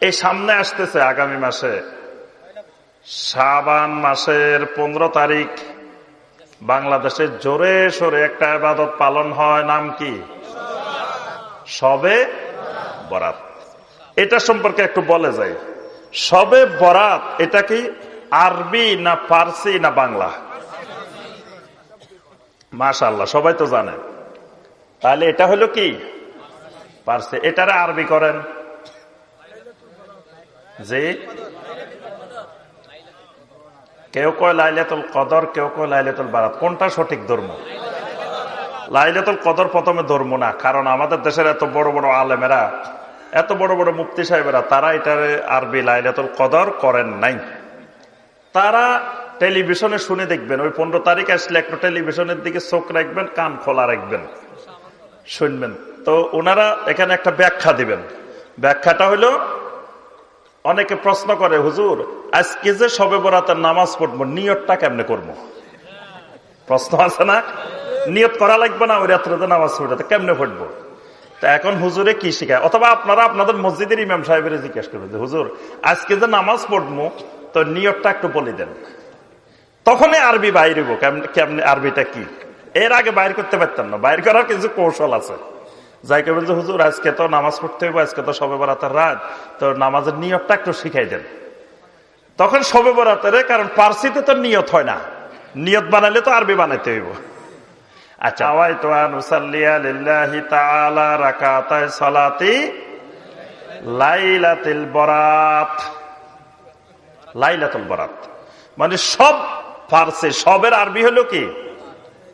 এই সামনে আসতেছে আগামী মাসে। শাবান মাসের পনেরো তারিখ। বাংলাদেশে জোরে সোরে একটা আবাদত পালন হয়, নাম কি? সবে বরাত। এটা সম্পর্কে একটু বলে যাই। সবে বরাত, এটা কি আরবি না ফার্সি না বাংলা? মাশাল্লাহ সবাই তো জানে। তাহলে এটা হলো কি? পারছে এটারে আরবি করেন। যে কেউ কয় লাইলাতুল কদর, কেউ কয় লাইলাতুল বারাত। কোনটা সঠিক ধর্ম? লাইলাতুল কদর প্রথমে ধর্ম না, কারণ আমাদের দেশের এত বড় বড় আলেমেরা, এত বড় বড় মুক্তি সাহেবেরা, তারা এটার আরবি লাইলাতুল কদর করেন নাই। তারা টেলিভিশনে শুনে দেখবেন, ওই পনেরো তারিখ আসলে একটু টেলিভিশনের দিকে চোখ রাখবেন, কান খোলা রাখবেন। শুনবেন। তো ওনারা এখানে একটা ব্যাখ্যা দিবেন। ব্যাখ্যাটা হলো অনেকে প্রশ্ন করে, হুজুর, আজকে যে সবে বরাতের নামাজ পড়ব, নিয়তটা কেমনে করব? প্রশ্ন আছে না? নিয়ত করা লাগবে না, ওই রাত্রে নামাজ পড়তে কেমনে পড়ব? তা এখন হুজুরে কি শিখায়? অথবা আপনারা আপনাদের মসজিদের ইমাম সাহেবের জিজ্ঞেস করবেন যে, হুজুর, আজকে যে নামাজ পড়ব, তো নিয়তটা একটু বলে দেন। তখনই আরবি বাইর কেমনে আরবিটা কি? এর আগে বাইর করতে পারতেন না, বাইর করার কিছু কৌশল আছে। যাই কেবল যে হুজুর আজকে তো নামাজ পড়তে হবে আজকে তো সবে বরাতের রাত। তো নামাজের নিয়তটা একটু শিখাই দেন। তখন সবে বরাতের কারণ পার্সিতে তো নিয়ত হয় না। নিয়ত বানাইলে তো আরবি বানাইতে হইব। আচ্ছা। আওয়াই তো আনুসাল্লিয়া লিল্লাহি তাআলা রাকাতায় সালাতি লাইলাতুল বরাত। লাইলাতুল বরাত। মানে সব ফার্সি সবের আরবি হলো কি?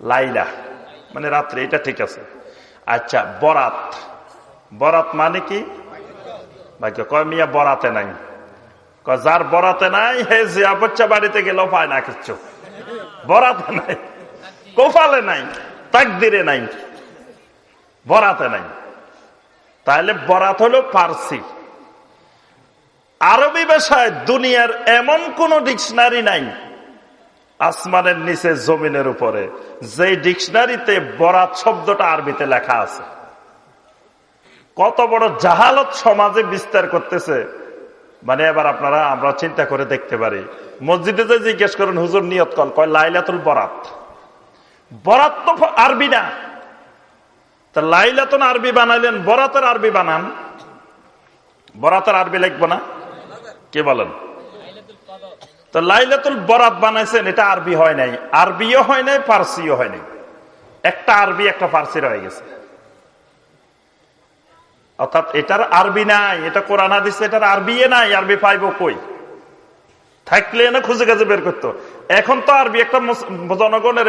লাইলা। মানে রাত্রে এটা ঠিক আছে। আচ্ছা বরাত। বরাত মানে কি? ভাগ্য, কয় মিয়া বরাতে নাই? যার বরাতে নাই, হে জিয়া, বচ্চা বাড়িতে গেলেও পায় না কিচ্ছু। বরাতে নাই কোফালে নাই, তাকদিরে নাই, বরাতে নাই। তাহলে বরাত হলো পার্সি। আরবি ভাষায় দুনিয়ার এমন কোন ডিকশনারি নাই আসমানের নিচে, জমিনের উপরে। যে ডিকশনারিতে বরাত শব্দটা আরবিতে লেখা আছে। কত বড় জাহালত সমাজে বিস্তার করতেছে। মানে এবার আপনারা, আমরা চিন্তা করে দেখতে পারি। মসজিদে যে জিজ্ঞেস করেন, হুজুর নিয়ত কল কয়, লাইলাতুল বরাত। বরাত তো আরবি না। তা লাইলাতুন আরবি বানাইলেন, বরাতের আরবি বানান। বরাতের আরবি লিখব না? কে বলেন? তো লাইলাতুল বরাত বানাইছেন, এটা আরবি হয় নাই। আরবিও হয় নাই ফার্সিও হয় নাই। একটা আরবি, একটা ফার্সি রয়ে গেছে। অর্থাৎ এটার আরবি নাই, এটা কোরআন দিচ্ছে এটার আরবি নাই, আরবি পাইব কই? থাকলে না খুঁজে কাজে বের করতো। এখন তো আরবি, একটা জনগণের,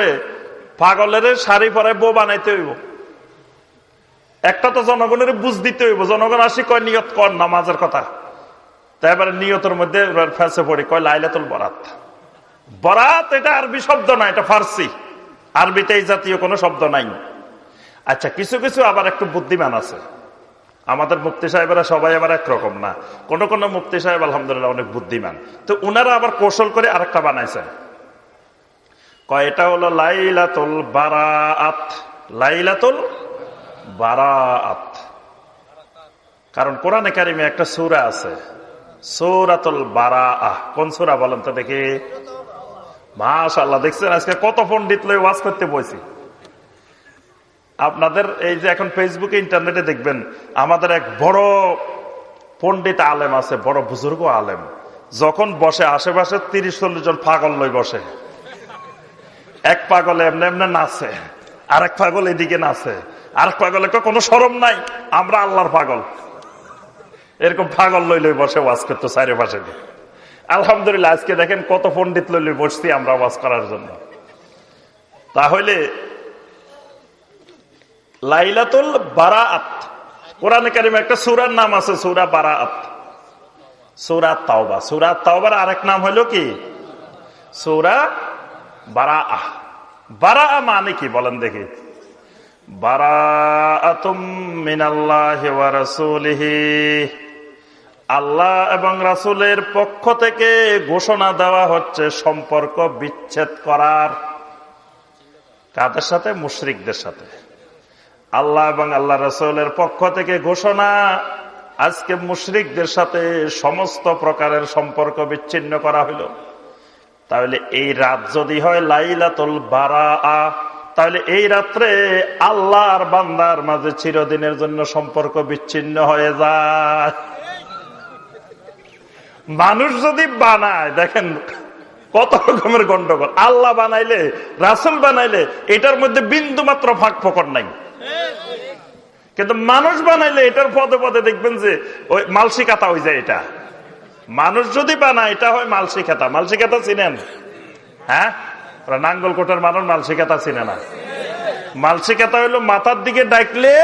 পাগলের শাড়ি পরায় বউ বানাইতে হইব। একটা তো জনগণের বুঝ দিতে হইব। জনগণ আসি কয়, নিয়ত কর নামাজের কথা। তাই এবারে নিয়তের মধ্যে ফেসে পড়ি, কয় লাইলাতুল বরাত। বরাত এটা আরবি শব্দ না, এটা ফার্সি। আরবিতে এই জাতীয় কোনো শব্দ নাই। আচ্ছা কিছু কিছু আবার একটু বুদ্ধিমান আছে। আমাদের মুক্তি সাহেবেরা সবাই আবার একরকম না। কোন কোন মুক্তি সাহেব আলহামদুলিল্লাহ অনেক বুদ্ধিমান। তো উনারা আবার কৌশল করে আরেকটা বানাইছেন। কয়টা হলো লাইলাতুল বারাত লাইলাতুল বারাত কারণ কোরআনে কারিমে একটা সুরা আছে। সৌরাতুল বারা আহ কোন সুরা বলেন তো দেখি? মাশাল্লাহ দেখছেন আজকে কত পন্ডিত লই ওয়াজ করতে বসি আপনাদের এই যে এখন ফেসবুকে ইন্টারনেটে দেখবেন, আমাদের এক বড় পন্ডিত আলেম আছে, বড় বুজুর্গ আলেম। যখন বসে, আশেপাশে তিরিশ চল্লিশ জন পাগল লই বসে। এক পাগল এমনি এমনি নাচে, আরেক পাগল এদিকে নাচে, আরেক পাগলে কোনো সরম নাই, আমরা আল্লাহর পাগল। এরকম পাগল লই লই বসে ওয়াজ করতো চারি পাশে আলহামদুলিল্লাহ, আজকে দেখেন কত পন্ডিত লই লই বসছি আমরা ওয়াজ করার জন্য। তাহলে, লাইলাতুল বারাআত, কোরআন কারিমে একটা সুরার নাম আছে, সুরা বারাআত। সুরা তাওবা, সুরা তাওবার আরেক নাম হলো কি? সুরা বারা আহ বারা মানে কি? বলেন দেখি। বারাআতুম মিনাল্লাহি ওয়া রাসূলিহি। আল্লাহ এবং রাসূলের পক্ষ থেকে ঘোষণা দেওয়া হচ্ছে সম্পর্ক বিচ্ছেদ করার। কাদের সাথে? মুশরিকদের সাথে। আল্লাহ এবং আল্লাহ রসুলের পক্ষ থেকে ঘোষণা, আজকে মুশরিকদের সাথে সমস্ত প্রকারের সম্পর্ক বিচ্ছিন্ন করা হইল তাহলে এই রাত যদি হয় লাইলাতুল বারা তাহলে এই রাত্রে আল্লাহ আর বান্দার মাঝে চিরদিনের জন্য সম্পর্ক বিচ্ছিন্ন হয়ে যায়। মানুষ যদি বানায়, দেখেন কত রকমের গন্ডগোল। আল্লাহ বানাইলে, রাসুল বানাইলে, এটার মধ্যে বিন্দু মাত্র ফাঁক ফকর নাই। কিন্তু মানুষ বানাইলে, এটার পদে পদে দেখবেন যে, ওই মালসি কাতা হয়ে যায় এটা। মানুষ যদি বানায়, এটা হয় মালসি খাতা মালসি খাতা চিনেন? হ্যাঁ? নাঙ্গলকোটের মানুষ মালসি খাতা চিনে না। মালসি খাতা হইল মাথার দিকে ডাকলে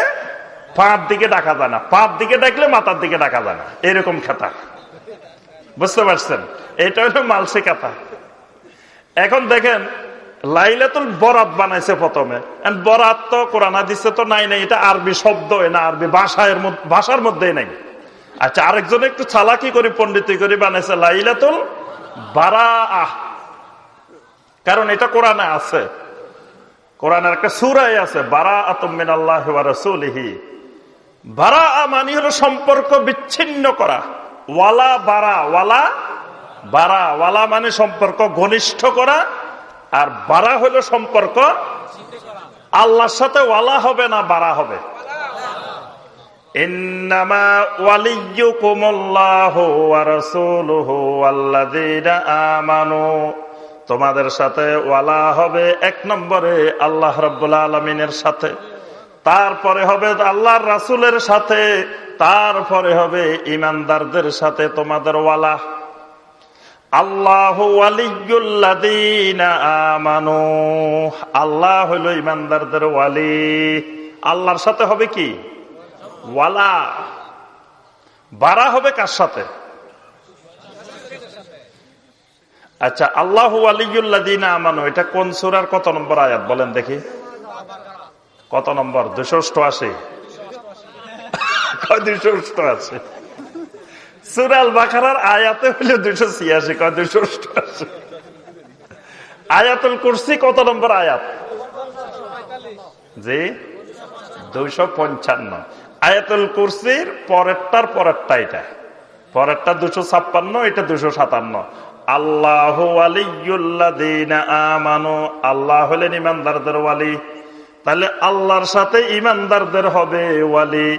পাঁচ দিকে ডাকা যায় না। পাঁচ দিকে ডাকলে মাথার দিকে ডাকা যায় না। এরকম খাতা। বুঝতে পারছেন? এটা হলো মালসি কাতা এখন দেখেন, লাইলাতুল বরাত বানাইছে প্রথমে। বরাত তো কোরআনা দিচ্ছে তো নাই নাই, এটা আরবি শব্দ না আরবি ভাষায় ভাষার মধ্যে নাই। আচ্ছা আরেকজন একটু চালাকি করে পন্ডিত করে বানাইছে লাইলাতুল বারা আহ কারণ এটা কোরআনে আছে। কোরআনের একটা সুরাই আছে বারা আতমিন আল্লাহ রসুলিহি। বারা মানি হলো সম্পর্ক বিচ্ছিন্ন করা। ওয়ালা বারা ওয়ালা বারা, ওয়ালা মানে সম্পর্ক ঘনিষ্ঠ করা, আর বারা হলো সম্পর্ক আল্লাহর সাথে ওয়ালা হবে না বারা হবে। তোমাদের সাথে ওয়ালা হবে এক নম্বরে আল্লাহ রব্বুল্লা আলমিনের সাথে। তারপরে হবে আল্লাহর রাসুলের সাথে, তারপরে হবে ইমানদারদের সাথে তোমাদের ওয়ালা। আল্লাহ আমানু, আল্লাহ হইল ইমানদারদের ওয়ালি। আল্লাহর সাথে হবে কি? ওয়ালা। বাড়া হবে কার সাথে? আচ্ছা আল্লাহ আলিউল্লাদিন আমানু, এটা কোন সুরার কত নম্বর আয়াত বলেন দেখি। কত নম্বর? দুশো অষ্টআশি। দুশো অষ্টআশি? সুরাল বাখারার আয়াতে হইলে দুশো ছিয়াশি। কয় দুশো অষ্টআশি? আয়াতুল কুরসি কত নম্বর আয়াত? জি? দুইশো পঞ্চান্ন। আয়াতুল কুরসির পরেরটার পরেরটা এটা। পরেরটা দুশো ছাপ্পান্ন, এটা দুশো সাতান্ন। আল্লাহ আমানো, আল্লাহ হলেন ইমানদারদের ওয়ালি। তাহলে আল্লাহর সাথে ইমানদারদের হবে, ওয়ালি।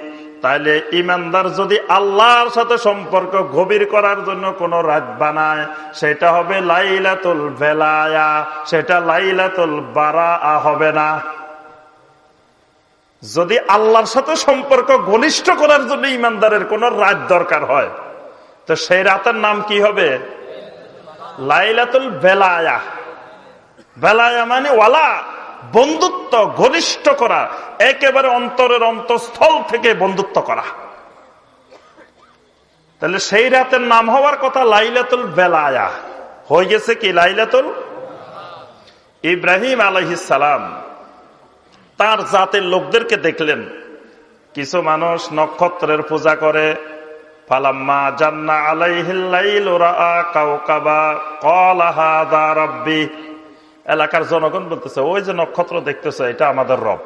তাহলে ইমানদার যদি আল্লাহর সাথে সম্পর্ক গভীর করার জন্য কোন রাত বানায়, সেটা হবে লাইলাতুল ভেলায়া সেটা লাইলাতুল বারা হবে না। যদি আল্লাহর সাথে সম্পর্ক ঘনিষ্ঠ করার জন্য ইমানদারের কোন রাত দরকার হয়, তো সেই রাতের নাম কি হবে? লাইলাতুল বেলায়া বেলায়া মানে ওয়ালা। বন্ধুত্ব ঘনিষ্ঠ করা, একেবারে অন্তরের অন্তঃস্থল থেকে বন্ধুত্ব করা। তাহলে সেই রাতের নাম হওয়ার কথা লাইলাতুল বেলায়া। হয়ে গেছে কি লাইলাতুল? ইব্রাহিম আলহিসাম তার জাতের লোকদেরকে দেখলেন। কিছু মানুষ নক্ষত্রের পূজা করে, ফালাম্মা জান্না এলাকার জনগণ বলতেছে, ওই যে নক্ষত্র দেখতেছে, এটা আমাদের রব।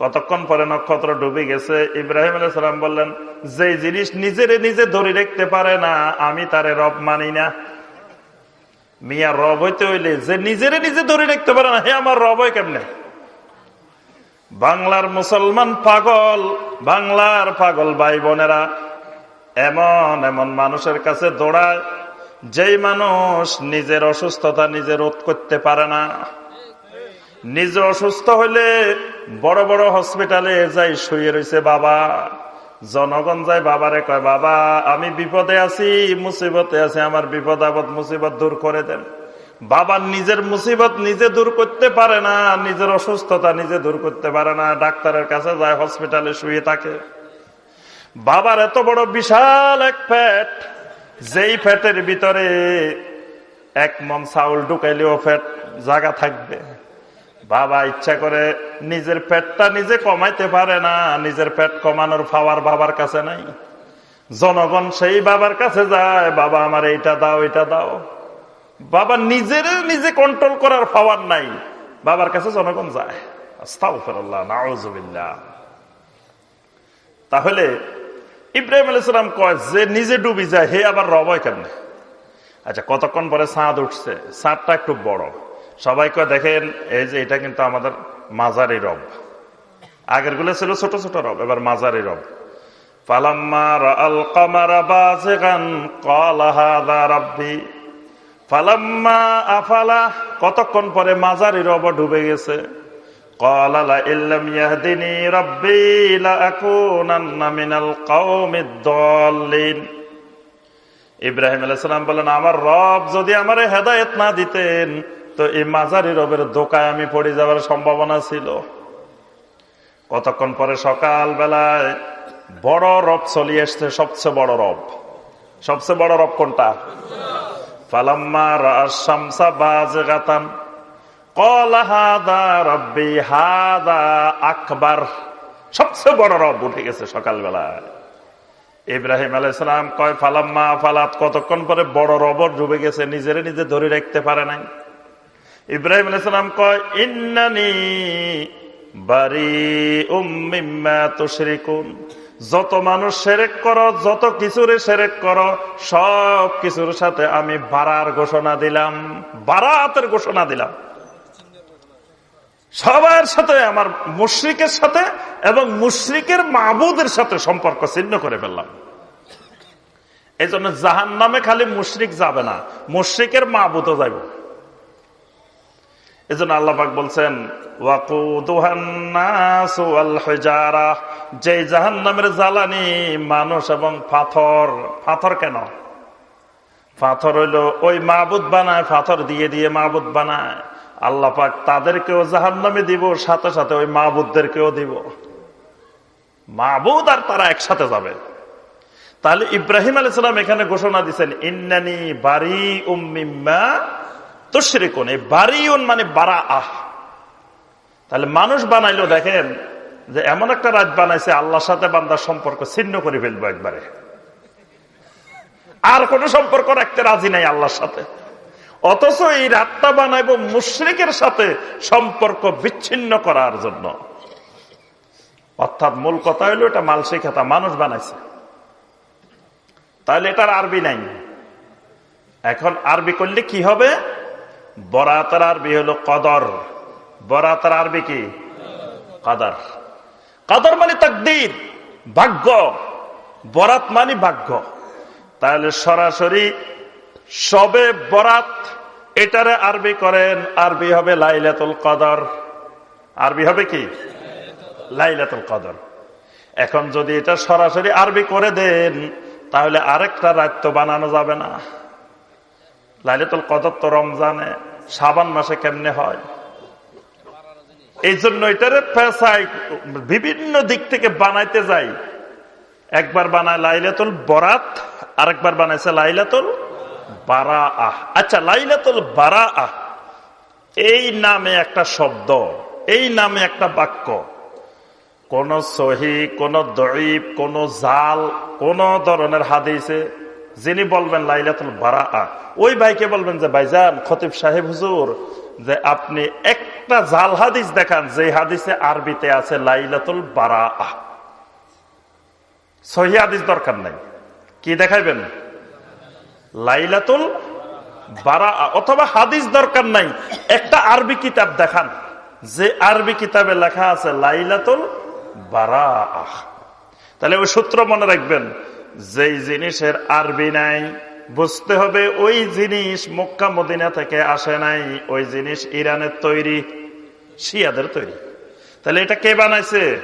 কতক্ষণ পরে নক্ষত্র ডুবে গেছে, ইব্রাহিম সালাম বললেন, যে জিনিস নিজের নিজে ধরে রাখতে পারে না, আমি তারে রব মানি না। মিয়া, রব হইতে হইলে যে নিজের নিজে ধরে রাখতে পারে না, হে আমার রব হয় কেমনে? বাংলার মুসলমান পাগল, বাংলার পাগল ভাই বোনেরা, এমন এমন মানুষের কাছে দৌড়ায়, যেই মানুষ নিজের অসুস্থতা নিজে রোধ করতে পারে না। নিজে অসুস্থ হইলে বড় বড় হসপিটালে যাই শুয়ে রয়েছে বাবা। জনগণ যায় বাবারে কয়, বাবা, আমি বিপদে আছি, মুসিবতে আছি, আমার বিপদ আপদ, মুসিবত দূর করে দেন। বাবার নিজের মুসিবত নিজে দূর করতে পারে না, নিজের অসুস্থতা নিজে দূর করতে পারে না, ডাক্তারের কাছে যায় হসপিটালে শুয়ে থাকে। বাবার এত বড় বিশাল এক ফ্যাট, যেই ফ্যাটের ভিতরে এক মন চাউল ঢুকাইলেও ফ্যাট জায়গা থাকবে। বাবা ইচ্ছা করে নিজের পেটটা নিজে কমাইতে পারে না, নিজের পেট কমানোর পাওয়ার বাবার কাছে নাই। জনগণ সেই বাবার কাছে যায়, বাবা, আমার এইটা দাও এটা দাও। বাবা নিজের, নিজে কন্ট্রোল করার পাওয়ার নাই। বাবার কাছে জনগণ যায়। তাহলে ইব্রাহিম আলাইসালাম কয়, যে নিজে ডুবি যায়, হে আবার রব হয় কেমনে? আচ্ছা কতক্ষণ পরে চাঁদ উঠছে? চাঁদটা একটু বড়। সবাই কয়, দেখেন, এই যে এটা কিন্তু আমাদের মাজারি রব। আগেরগুলো ছিল ছোট ছোট রব, এবার মাজারি রব। ফালাম্মা রাআল কামারা বাযিগান, ক্বালা হাযা রাব্বি। ফালাম্মা আফালা, কতক্ষণ পরে মাজারি রব ডুবে গেছে? ইব্রাহিম আলাইসালাম বলেন আমার রব যদি আমার হেদায়েত না দিতেন, তো এই মাজারি রবের দোকায় আমি পড়ে যাওয়ার সম্ভাবনা ছিল। কতক্ষণ পরে সকাল বেলায় বড় রব চলিয়ে এসছে সবচেয়ে বড় রব। সবচেয়ে বড় রব কোনটা? আকবার। সবচেয়ে বড় রব উঠে গেছে সকালবেলায়। ইব্রাহিম আলাইসালাম কয়, ফালাম্মা ফালাত, কতক্ষণ পরে বড় রবর ডুবে গেছে, নিজেরে নিজে ধরে রাখতে পারে নাই। ইব্রাহিম আলাইসালাম কয়, ইন্নানি বাড়ি উম্মিম্মা তুশরিকুন। যত মানুষ সেরেক করো, যত কিছুরে সেরেক করো, সব কিছুর সাথে আমি বারার ঘোষণা দিলাম, বারাতের ঘোষণা দিলাম। সবার সাথে, আমার মুশ্রিকের সাথে এবং মুশ্রিকের মাহবুদের সাথে সম্পর্ক ছিন্ন করে ফেললাম। এই জন্য জাহান নামে খালি মুশ্রিক যাবে না, মুশ্রিকের মাহবুদও যাইব। এই জন্য আল্লাহাক বলছেন যে জাহান নামের জ্বালানি মানুষ এবং পাথর পাথর কেন? পাথর হইল ওই মাহবুদ বানায়, পাথর দিয়ে দিয়ে মাহবুদ বানায়। আল্লাহ পাক তাদেরকেও জাহান নামে দিব, সাথে সাথে ওই মাহবুদদেরকেও দিব। মাহবুদ আর তারা একসাথে যাবে। তাহলে ইব্রাহিম আলাইসালাম এখানে ঘোষণা দিচ্ছেন ইন্নানি বাড়ি উম্মিম্মা তুশ্রিকুন, এই বাড়িউন মানে বারা আহ তাহলে মানুষ বানাইলো, দেখেন, যে এমন একটা রাজ বানাইছে, আল্লাহর সাথে বান্দার সম্পর্ক ছিন্ন করে ফেলব একবারে। আর কোন সম্পর্ক রাখতে রাজি নাই আল্লাহর সাথে। অথচ এই রাতটা বানাইব মুশ্রিকের সাথে সম্পর্ক বিচ্ছিন্ন করার জন্য। অর্থাৎ মূল কথা হইল এটা মালসি খাতা মানুষ বানাইছে। তাহলে এটার আরবি নাই। এখন আরবি করলে কি হবে? বরাতের আরবি হলো কদর। বরাতার আরবি কি? কাদার। কাদর মানে তাকদির, ভাগ্য। বরাত মানে ভাগ্য। তাহলে সরাসরি সবে বরাত, এটারে আরবি করেন, আরবি হবে লাইলাতুল কদর। আরবি হবে কি? লাইলাতুল কদর। এখন যদি এটা সরাসরি আরবি করে দেন, তাহলে আরেকটা রাত বানানো যাবে না। লাইলাতুল কদর তো রমজানে সাবান মাসে কেমনে হয়? এই জন্য এটারে পেশায় বিভিন্ন দিক থেকে বানাইতে যাই। একবার বানায় লাইলাতুল বরাত, আরেকবার বানাইছে লাইলাতুল বারা আহ আচ্ছা লাইলাতুল বারা আহ এই নামে একটা শব্দ, এই নামে একটা বাক্য। কোন সহি, কোন দরিব কোন জাল, কোন ধরনের হাদিসে যিনি বলবেন লাইলাতুল বারা ওই ভাইকে বলবেন যে, ভাইজান, খতিব সাহেব হুজুর, যে আপনি একটা জাল হাদিস দেখান যে হাদিসে আরবিতে আছে লাইলাতুল বারা আহ হাদিস দরকার নাই। কি দেখাইবেন? লাইলাতুল বারা অথবা হাদিস দরকার নাই। একটা আরবি কিতাব দেখান, যে আরবি কিতাবে লেখা আছে লাইলাতুল বারা তাহলে ওই সূত্র মনে রাখবেন যেই জিনিসের আরবি নাই, বুঝতে হবে ওই জিনিস মক্কা মদিনা থেকে আসে নাই, ওই জিনিস ইরানের তৈরি, শিয়াদের তৈরি। তাহলে এটা কে বানাইছে?